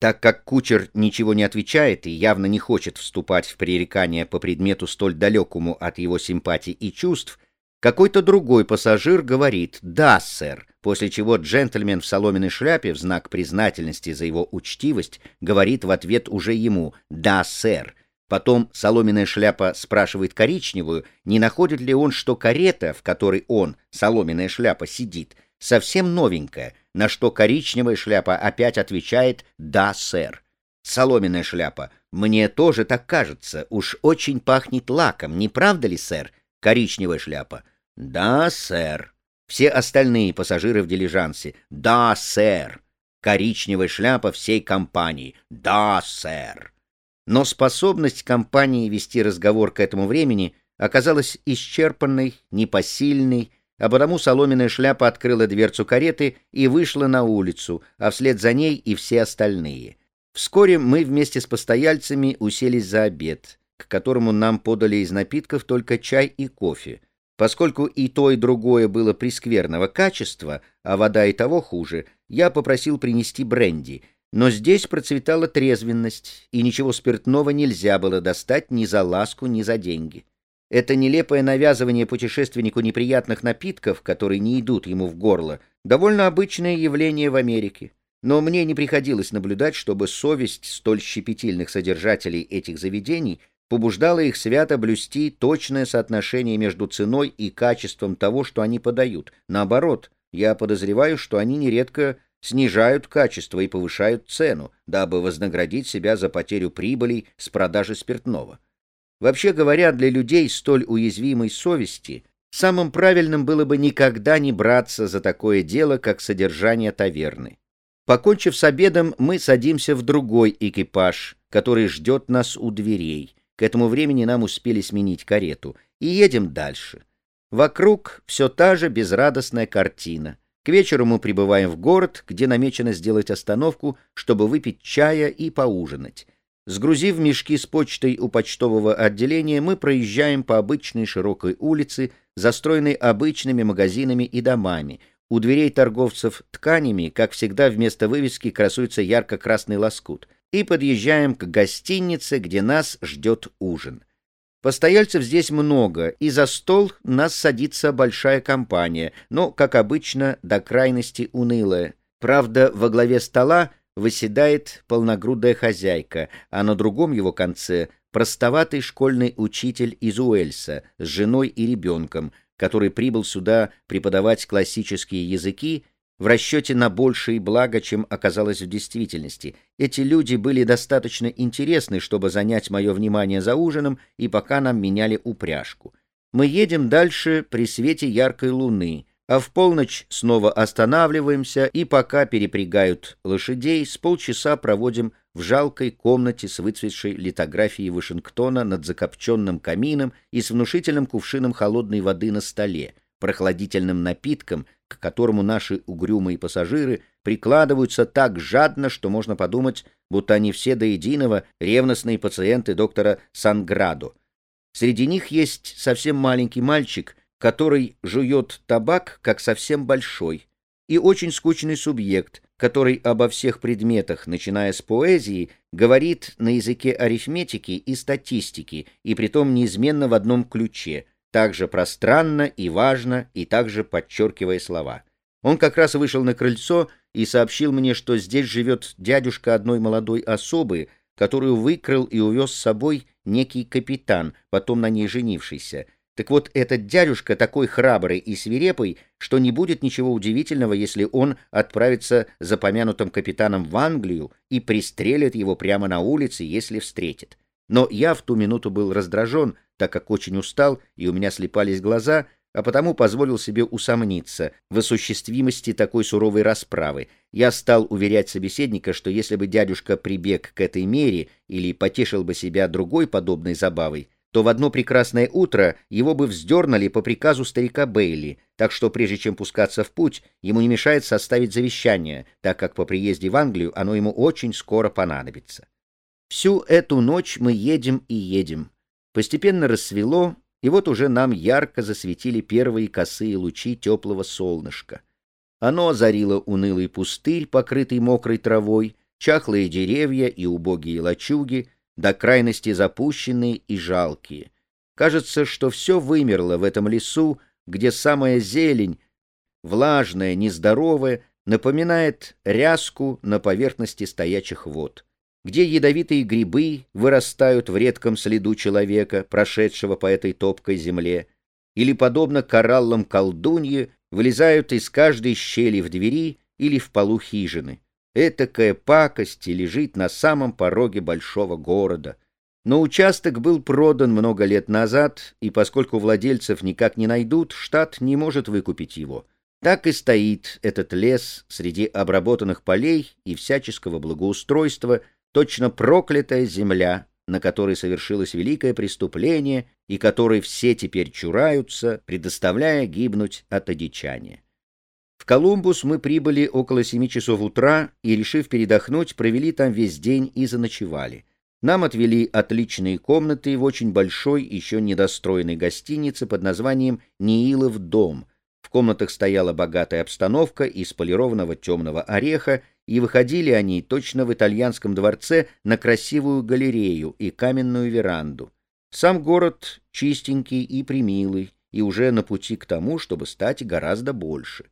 Так как кучер ничего не отвечает и явно не хочет вступать в пререкание по предмету столь далекому от его симпатий и чувств, какой-то другой пассажир говорит «Да, сэр», после чего джентльмен в соломенной шляпе в знак признательности за его учтивость говорит в ответ уже ему «Да, сэр». Потом соломенная шляпа спрашивает коричневую, не находит ли он, что карета, в которой он, соломенная шляпа, сидит, совсем новенькая, на что коричневая шляпа опять отвечает «Да, сэр». Соломенная шляпа. «Мне тоже так кажется, уж очень пахнет лаком, не правда ли, сэр?» Коричневая шляпа. «Да, сэр». Все остальные пассажиры в дилижансе. «Да, сэр». Коричневая шляпа всей компании. «Да, сэр». Но способность компании вести разговор к этому времени оказалась исчерпанной, непосильной, а потому соломенная шляпа открыла дверцу кареты и вышла на улицу, а вслед за ней и все остальные. Вскоре мы вместе с постояльцами уселись за обед, к которому нам подали из напитков только чай и кофе. Поскольку и то, и другое было прескверного качества, а вода и того хуже, я попросил принести бренди, но здесь процветала трезвенность, и ничего спиртного нельзя было достать ни за ласку, ни за деньги. Это нелепое навязывание путешественнику неприятных напитков, которые не идут ему в горло, довольно обычное явление в Америке. Но мне не приходилось наблюдать, чтобы совесть столь щепетильных содержателей этих заведений — побуждало их свято блюсти точное соотношение между ценой и качеством того, что они подают. Наоборот, я подозреваю, что они нередко снижают качество и повышают цену, дабы вознаградить себя за потерю прибылей с продажи спиртного. Вообще говоря, для людей столь уязвимой совести самым правильным было бы никогда не браться за такое дело, как содержание таверны. Покончив с обедом, мы садимся в другой экипаж, который ждет нас у дверей. К этому времени нам успели сменить карету. И едем дальше. Вокруг все та же безрадостная картина. К вечеру мы прибываем в город, где намечено сделать остановку, чтобы выпить чая и поужинать. Сгрузив мешки с почтой у почтового отделения, мы проезжаем по обычной широкой улице, застроенной обычными магазинами и домами. У дверей торговцев тканями, как всегда, вместо вывески красуется ярко-красный лоскут и подъезжаем к гостинице, где нас ждет ужин. Постояльцев здесь много, и за стол нас садится большая компания, но, как обычно, до крайности унылая. Правда, во главе стола выседает полногрудая хозяйка, а на другом его конце простоватый школьный учитель из Уэльса с женой и ребенком, который прибыл сюда преподавать классические языки в расчете на большие блага, чем оказалось в действительности. Эти люди были достаточно интересны, чтобы занять мое внимание за ужином, и пока нам меняли упряжку. Мы едем дальше при свете яркой луны, а в полночь снова останавливаемся, и пока перепрягают лошадей, с полчаса проводим в жалкой комнате с выцветшей литографией Вашингтона над закопченным камином и с внушительным кувшином холодной воды на столе, прохладительным напитком, к которому наши угрюмые пассажиры прикладываются так жадно, что можно подумать, будто они все до единого ревностные пациенты доктора Санградо. Среди них есть совсем маленький мальчик, который жует табак, как совсем большой, и очень скучный субъект, который обо всех предметах, начиная с поэзии, говорит на языке арифметики и статистики, и притом неизменно в одном ключе — также пространно и важно, и также подчеркивая слова. Он как раз вышел на крыльцо и сообщил мне, что здесь живет дядюшка одной молодой особы, которую выкрал и увез с собой некий капитан, потом на ней женившийся. Так вот, этот дядюшка такой храбрый и свирепый, что не будет ничего удивительного, если он отправится за помянутым капитаном в Англию и пристрелит его прямо на улице, если встретит. Но я в ту минуту был раздражен, так как очень устал и у меня слепались глаза, а потому позволил себе усомниться в осуществимости такой суровой расправы. Я стал уверять собеседника, что если бы дядюшка прибег к этой мере или потешил бы себя другой подобной забавой, то в одно прекрасное утро его бы вздернули по приказу старика Бейли, так что прежде чем пускаться в путь, ему не мешает составить завещание, так как по приезде в Англию оно ему очень скоро понадобится. Всю эту ночь мы едем и едем. Постепенно рассвело, и вот уже нам ярко засветили первые косые лучи теплого солнышка. Оно озарило унылый пустырь, покрытый мокрой травой, чахлые деревья и убогие лачуги, до крайности запущенные и жалкие. Кажется, что все вымерло в этом лесу, где самая зелень, влажная, нездоровая, напоминает ряску на поверхности стоячих вод, где ядовитые грибы вырастают в редком следу человека, прошедшего по этой топкой земле, или, подобно кораллам колдуньи, вылезают из каждой щели в двери или в полу хижины. Этакая пакость лежит на самом пороге большого города. Но участок был продан много лет назад, и поскольку владельцев никак не найдут, штат не может выкупить его. Так и стоит этот лес среди обработанных полей и всяческого благоустройства, точно проклятая земля, на которой совершилось великое преступление и которой все теперь чураются, предоставляя гибнуть от одичания. В Колумбус мы прибыли около семи часов утра и, решив передохнуть, провели там весь день и заночевали. Нам отвели отличные комнаты в очень большой, еще недостроенной гостинице под названием «Неилов дом». В комнатах стояла богатая обстановка из полированного темного ореха, и выходили они точно в итальянском дворце на красивую галерею и каменную веранду. Сам город чистенький и примилый, и уже на пути к тому, чтобы стать гораздо больше.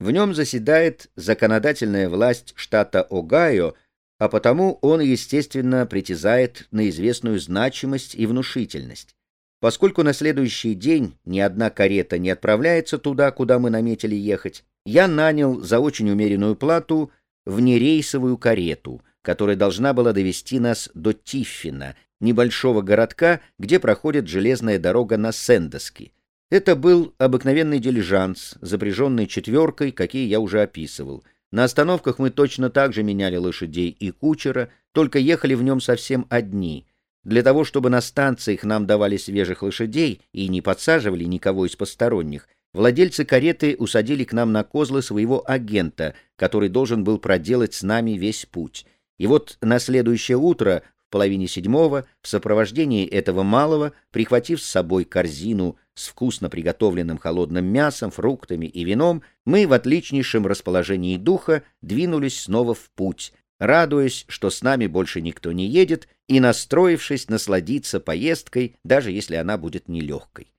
В нем заседает законодательная власть штата Огайо, а потому он, естественно, притязает на известную значимость и внушительность. Поскольку на следующий день ни одна карета не отправляется туда, куда мы наметили ехать, я нанял за очень умеренную плату внерейсовую карету, которая должна была довести нас до Тиффина, небольшого городка, где проходит железная дорога на Сендоски. Это был обыкновенный дилижанс, запряженный четверкой, какие я уже описывал. На остановках мы точно так же меняли лошадей и кучера, только ехали в нем совсем одни. Для того, чтобы на станциях нам давали свежих лошадей и не подсаживали никого из посторонних, владельцы кареты усадили к нам на козлы своего агента, который должен был проделать с нами весь путь. И вот на следующее утро половине седьмого, в сопровождении этого малого, прихватив с собой корзину с вкусно приготовленным холодным мясом, фруктами и вином, мы в отличнейшем расположении духа двинулись снова в путь, радуясь, что с нами больше никто не едет, и настроившись насладиться поездкой, даже если она будет нелегкой.